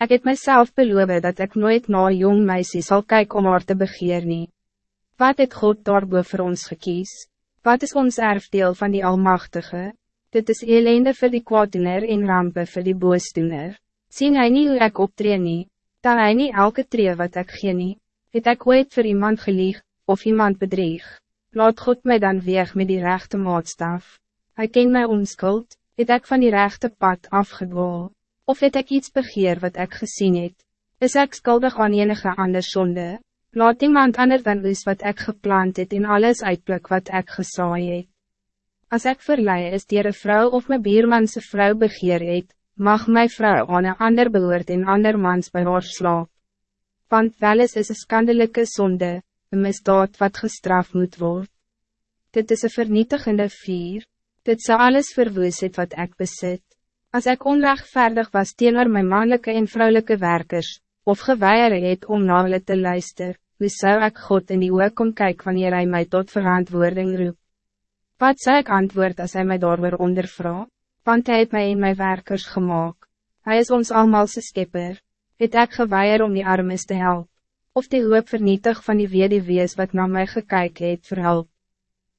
Ik heb mezelf beloofd dat ik nooit na een jong meisje zal kijken om haar te begeer nie. Wat het God daarboven voor ons gekies? Wat is ons erfdeel van die Almachtige? Dit is elende voor die kwaaddoener en rampen voor die boosdoener. Zien hij niet hoe ik optree nie? Tel hij niet elke tree wat ik gee nie? Het ek ooit voor iemand gelieg, of iemand bedrieg? Laat God mij dan weg met die rechte maatstaf. Hij ken mij onskuld, het ek van die rechte pad afgedwaal. Of het ek iets begeer wat ik gezien het? Is ek skuldig aan enige ander zonde? Laat iemand ander dan is wat ik geplant het in alles uitpluk wat ik gesaai het. Als ik verlei is dier een vrouw of mijn biermanse vrouw begeer het, mag mijn vrouw aan een ander behoort in ander mans bij haar slaap. Want wel is een schandelijke zonde, een misdaad wat gestraft moet worden. Dit is een vernietigende vier, dit zou alles verwoes het wat ik bezit. Als ik onrechtvaardig was teenoor mijn mannelijke en vrouwelijke werkers, of geweier het om na hulle te luister, hoe zou ik God in die oor kom kyk wanneer hij mij tot verantwoording roep? Wat zou ik antwoord als hij mij daar weer ondervra? Want hij het mij in mijn werkers gemaakt. Hij is ons allemaal zijn skipper. Het ek geweier om die armes te helpen? Of die hoop vernietig van die wees wat naar mij gekyk het verhelp?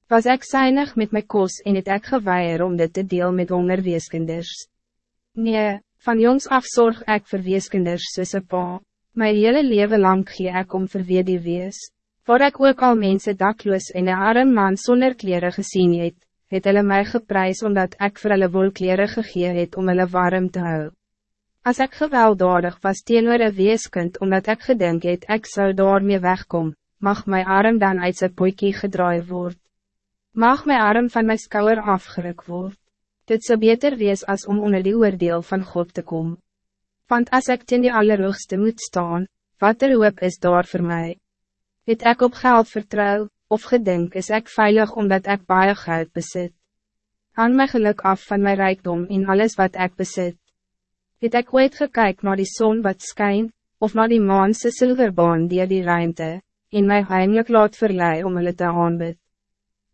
Was ik zuinig met mijn kos en het ek geweier om dit te deel met hongerweeskinders? Nee, van jongs af zorg ik voor weeskinders soos een pa. My hele leven lang gee ek om vir wie die wees. Voor ik ook al mensen dakloos en een arm man zonder kleren gezien het, het hulle my geprys omdat ik vir hulle wolkleren gegee het om hulle warm te houden. Als ik gewelddadig was teenoor een weeskind omdat ik gedink het ek zou daarmee wegkom, mag mijn arm dan uit zijn poekie gedraaid worden. Mag mijn arm van mijn skouwer afgeruk worden. Dit zou beter wees als om onder die oordeel van God te komen. Want als ik ten die allerhoogste moet staan, wat er hoop is daar voor mij. Het ik op geld vertrouw, of gedink is ik veilig omdat ik baie geld bezit. Aan my geluk af van mijn rijkdom in alles wat ik bezit. Het ik ooit gekyk naar die zon wat skyn, of naar die maanse silverbaan die die ruimte, in my heimelijk laat verlei om hulle te aanbid.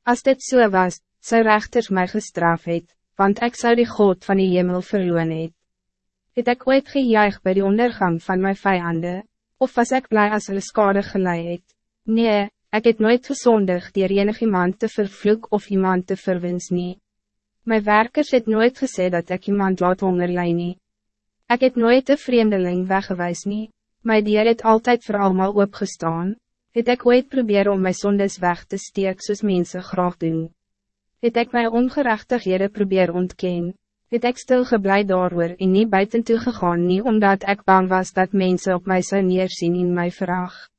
Als dit zo so was, zou rechters mij gestraf het, want ik zou die God van die hemel verloon het. Het ek ooit gejuig bij de ondergang van mijn vijanden, of was ik blij als hulle skade gelei het? Nee, ik het nooit gezondig die enig iemand te vervloek of iemand te verwins nie. My werkers het nooit gesê dat ik iemand laat hongerlei nie. Ek het nooit de vreemdeling weggewijs nie, my dier het altijd voor allemaal opgestaan, het ek ooit probeer om my sondes weg te steek soos mense graag doen het ik mijn ongerechtighede probeer ontken, het ik stil geblij daarover en niet buiten toe gegaan nie omdat ik bang was dat mensen op mij zou neerzien in mijn vraag.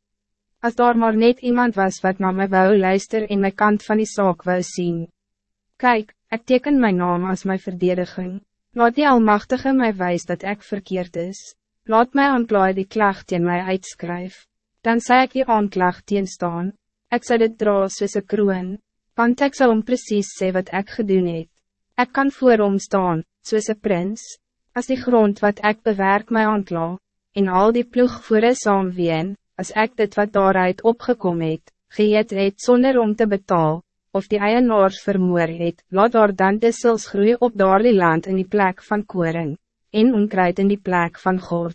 Als daar maar net iemand was wat naar mij wou luister in mijn kant van die zaak wou zien. Kijk, ik teken mijn naam als mijn verdediging. Laat die Almachtige mij wijs dat ik verkeerd is. Laat mij aanklaai die klacht in mij uitskryf. Dan zei ik die aanklacht teen staan. Ik zou dit dra soos een kroon want ik zou hem precies sê wat ik gedoen het. Ik kan voor hom staan, soos een prins, als die grond wat ik bewerk mij aankla, en al die ploeg voor een saam ween, als ik dit wat daaruit opgekomen het, geëet het zonder om te betalen, of die eienaars vermoor het, laat daar dan dissels groei op daar die land in die plek van koring, en onkruid in die plek van God.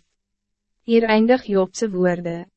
Hier eindig Joopse woorden.